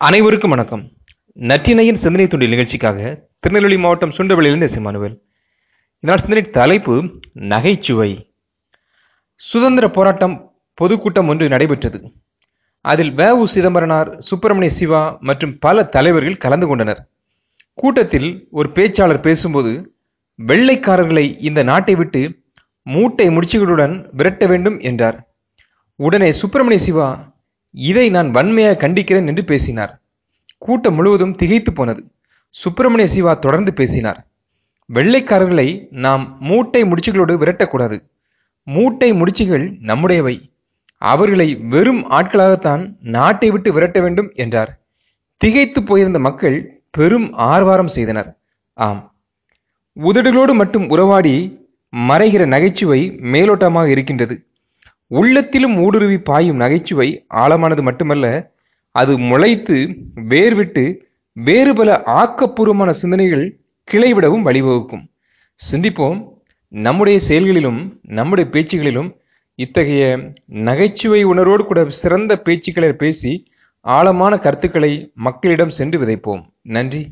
அனைவருக்கும் வணக்கம். நற்றினையின் சிந்தனை துண்டில் நிகழ்ச்சிக்காக திருநெல்வேலி மாவட்டம் சுண்டவெளியிலிருந்து எஸ் இதனால் சிந்தனை தலைப்பு நகைச்சுவை. சுதந்திர போராட்டம் பொதுக்கூட்டம் ஒன்று நடைபெற்றது. அதில் வ உ சிதம்பரனார் சுப்பிரமணிய சிவா மற்றும் பல தலைவர்கள் கலந்து கொண்டனர். கூட்டத்தில் ஒரு பேச்சாளர் பேசும்போது வெள்ளைக்காரர்களை இந்த நாட்டை விட்டு மூட்டை முடிச்சுகளுடன் விரட்ட வேண்டும் என்றார். உடனே சுப்பிரமணிய சிவா இதை நான் வன்மையாக கண்டிக்கிறேன் என்று பேசினார். கூட்டம் முழுவதும் திகைத்து போனது. சுப்பிரமணிய சிவா தொடர்ந்து பேசினார். வெள்ளைக்காரர்களை நாம் மூட்டை முடிச்சுகளோடு விரட்டக்கூடாது. மூட்டை முடிச்சுகள் நம்முடையவை. அவர்களை வெறும் ஆட்களாகத்தான் நாட்டை விட்டு விரட்ட வேண்டும் என்றார். திகைத்து போயிருந்த மக்கள் பெரும் ஆர்வாரம் செய்தனர். ஆம். உதடுகளோடு மட்டும் உறவாடி மறைகிற நகைச்சுவை மேலோட்டமாக இருக்கின்றது. உள்ளத்திலும் ஊடுருவி பாயும் நகைச்சுவை ஆழமானது மட்டுமல்ல அது முளைத்து வேர்விட்டு வேறு பல ஆக்கப்பூர்வமான சிந்தனைகள் கிளைவிடவும் வழிவகுக்கும். சிந்திப்போம் நம்முடைய செயல்களிலும் நம்முடைய பேச்சுகளிலும் இத்தகைய நகைச்சுவை உணர்வோடு கூட சிறந்த பேச்சுக்களை பேசி ஆழமான கருத்துக்களை மக்களிடம் சென்று விதைப்போம். நன்றி.